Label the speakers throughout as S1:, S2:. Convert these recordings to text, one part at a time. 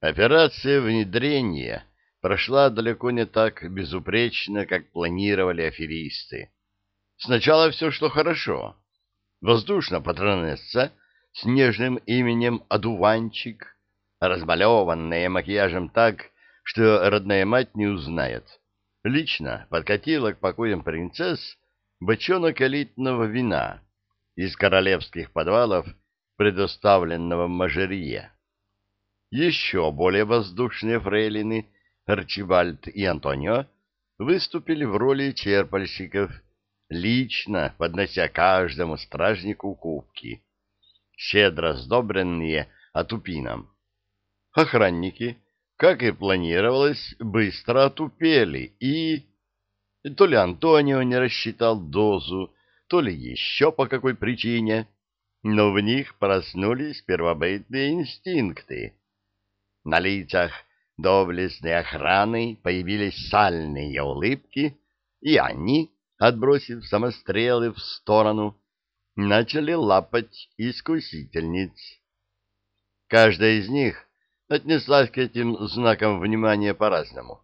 S1: Операция внедрения прошла далеко не так безупречно, как планировали аферисты. Сначала все шло хорошо. Воздушно-патронесса с нежным именем Адуванчик, размалеванная макияжем так, что родная мать не узнает, лично подкатила к покоям принцесс бочонок элитного вина из королевских подвалов, предоставленного Мажерье. Еще более воздушные фрейлины Арчибальд и Антонио выступили в роли черпальщиков, лично поднося каждому стражнику кубки, щедро сдобренные атупином. Охранники, как и планировалось, быстро отупели и... То ли Антонио не рассчитал дозу, то ли еще по какой причине, но в них проснулись первобытные инстинкты. На лицах доблестной охраны появились сальные улыбки, и они, отбросив самострелы в сторону, начали лапать искусительниц. Каждая из них отнеслась к этим знакам внимания по-разному.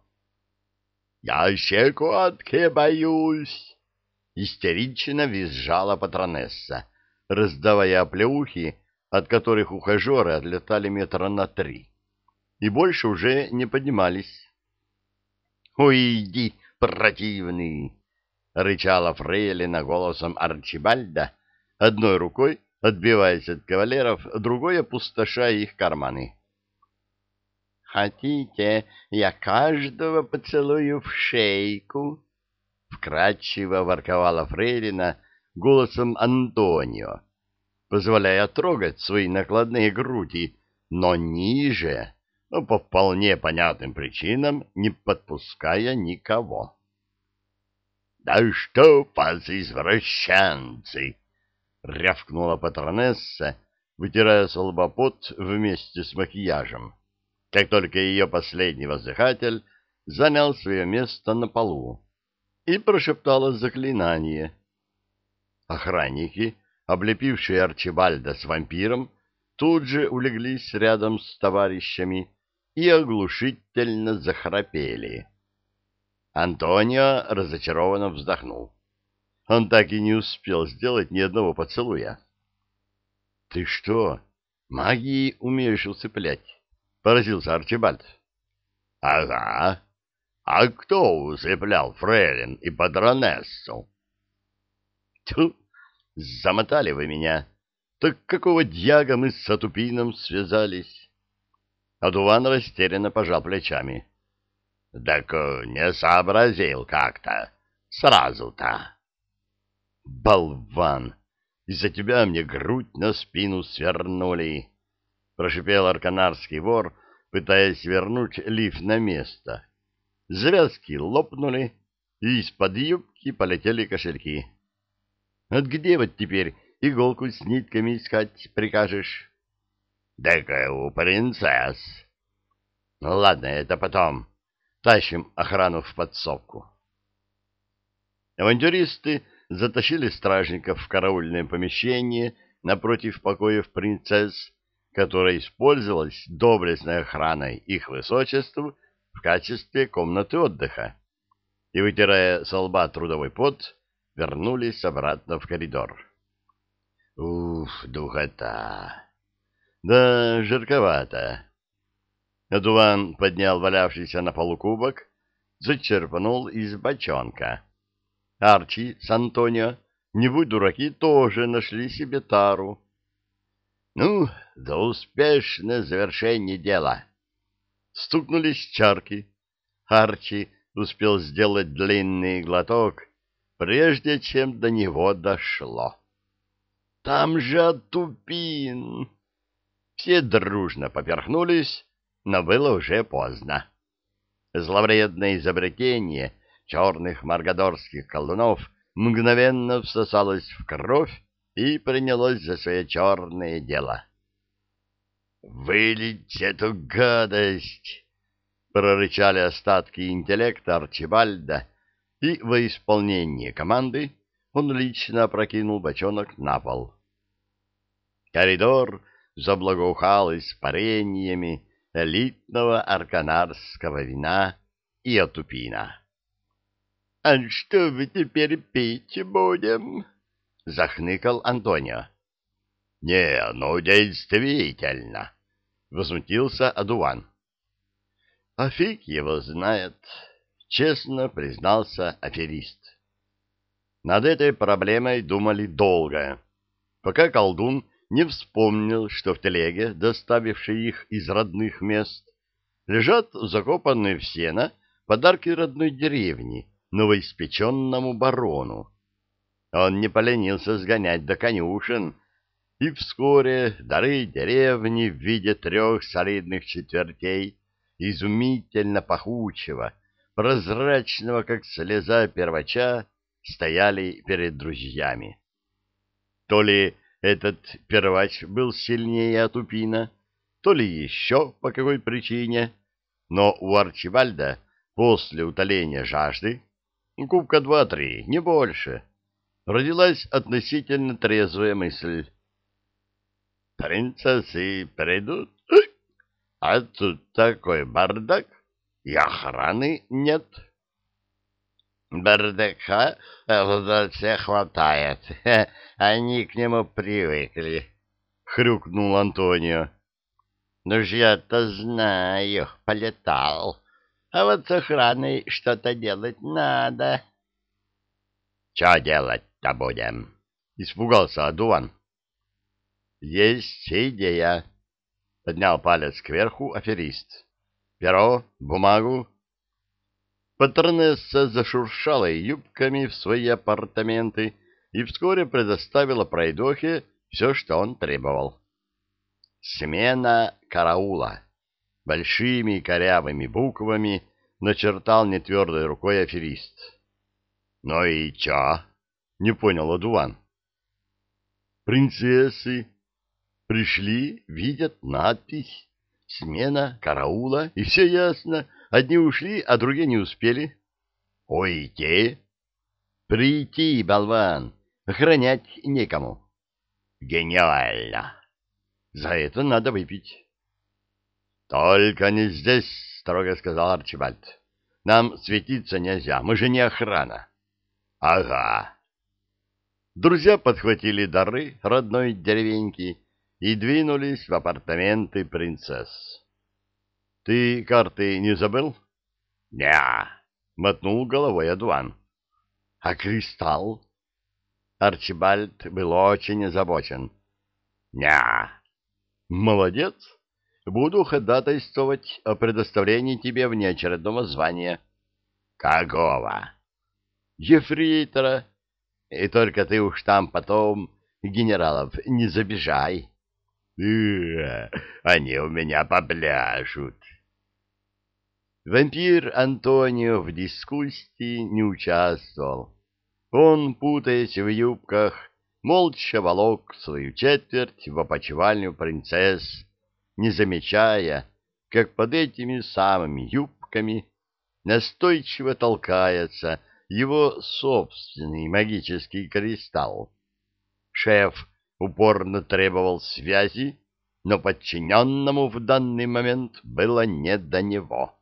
S1: «Я щекотки боюсь!» — истерично визжала патронесса, раздавая оплеухи, от которых ухажеры отлетали метра на три, и больше уже не поднимались. «Уйди, противный!» — рычала Фрейлина голосом Арчибальда, одной рукой отбиваясь от кавалеров, другой опустошая их карманы. «Хотите, я каждого поцелую в шейку?» — вкратчиво ворковала Фрейлина голосом Антонио, позволяя трогать свои накладные груди, но ниже, но по вполне понятным причинам, не подпуская никого. «Да что вас, извращенцы!» — рявкнула патронесса, вытирая с вместе с макияжем как только ее последний воздыхатель занял свое место на полу и прошептала заклинание. Охранники, облепившие Арчибальда с вампиром, тут же улеглись рядом с товарищами и оглушительно захрапели. Антонио разочарованно вздохнул. Он так и не успел сделать ни одного поцелуя. — Ты что, магией умеешь усыплять? поразился Арчибальд. — Ага. А кто усыплял фрейлин и патронессу? — Тьфу, замотали вы меня. Так какого дьяга мы с Сатупином связались? Адуван растерянно пожал плечами. — Так не сообразил как-то. Сразу-то. — Болван! Из-за тебя мне грудь на спину свернули. — прошипел арканарский вор, пытаясь вернуть лиф на место. Завязки лопнули, и из-под юбки полетели кошельки. — Вот где вот теперь иголку с нитками искать прикажешь? — Да у принцесс. — Ну ладно, это потом. Тащим охрану в подсобку. Авантюристы затащили стражников в караульное помещение напротив покоев принцесс которая использовалась доблестной охраной их высочеств в качестве комнаты отдыха, и, вытирая со лба трудовой пот, вернулись обратно в коридор. Уф, духота! Да, жарковато. Адуван поднял валявшийся на полу кубок, зачерпнул из бочонка. Арчи с Антонио, не будь дураки, тоже нашли себе тару. Ну, за успешное завершение дела. Стукнулись чарки. Арчи успел сделать длинный глоток, прежде чем до него дошло. Там же Тупин! Все дружно поперхнулись, но было уже поздно. Зловредное изобретение черных маргадорских колдунов мгновенно всосалось в кровь и принялось за свое черное дело. «Вылить эту гадость!» — прорычали остатки интеллекта Арчибальда, и во исполнение команды он лично опрокинул бочонок на пол. Коридор заблагоухал испарениями, элитного арканарского вина и атупина. — А что вы теперь пить будем? — захныкал Антонио. — Не, ну действительно, — возмутился Адуан. — А фиг его знает, — честно признался аферист. Над этой проблемой думали долго, пока колдун не вспомнил, что в телеге, доставившей их из родных мест, лежат закопанные в сено подарки родной деревни новоиспеченному барону. Он не поленился сгонять до конюшен, и вскоре дары деревни в виде трех солидных четвертей изумительно пахучего, прозрачного, как слеза первача, стояли перед друзьями. То ли этот первач был сильнее Атупина, то ли еще по какой причине, но у Арчибальда после утоления жажды, кубка два-три, не больше, родилась относительно трезвая мысль. «Принцессы придут, а тут такой бардак, и охраны нет». Бардака в дворце хватает. Они к нему привыкли, — хрюкнул Антонио. Ну ж я-то знаю, полетал. А вот с охраной что-то делать надо. — Че делать-то будем? — испугался Адуан. — Есть идея, — поднял палец кверху аферист. — Перо, бумагу, Патронесса зашуршала юбками в свои апартаменты и вскоре предоставила пройдохе все, что он требовал. «Смена караула!» Большими корявыми буквами начертал нетвердой рукой аферист. «Ну и чё?» — не понял Адуан. «Принцессы пришли, видят надпись «Смена караула» и все ясно». Одни ушли, а другие не успели. — Уйти? — Прийти, болван. Охранять некому. — Гениально. За это надо выпить. — Только не здесь, — строго сказал Арчибальд. — Нам светиться нельзя, мы же не охрана. — Ага. Друзья подхватили дары родной деревеньки и двинулись в апартаменты принцесс. — Ты карты не забыл? — Не, — мотнул головой Адуан. — А кристалл? Арчибальд был очень озабочен. — Не. — Молодец. Буду ходатайствовать о предоставлении тебе внеочередного звания. — Какого? — Ефрейтора. И только ты уж там потом генералов не забежай. — Они у меня попляшут. Вампир Антонио в дискуссии не участвовал. Он, путаясь в юбках, молча волок свою четверть в опочивальню принцесс, не замечая, как под этими самыми юбками настойчиво толкается его собственный магический кристалл. Шеф упорно требовал связи, но подчиненному в данный момент было не до него.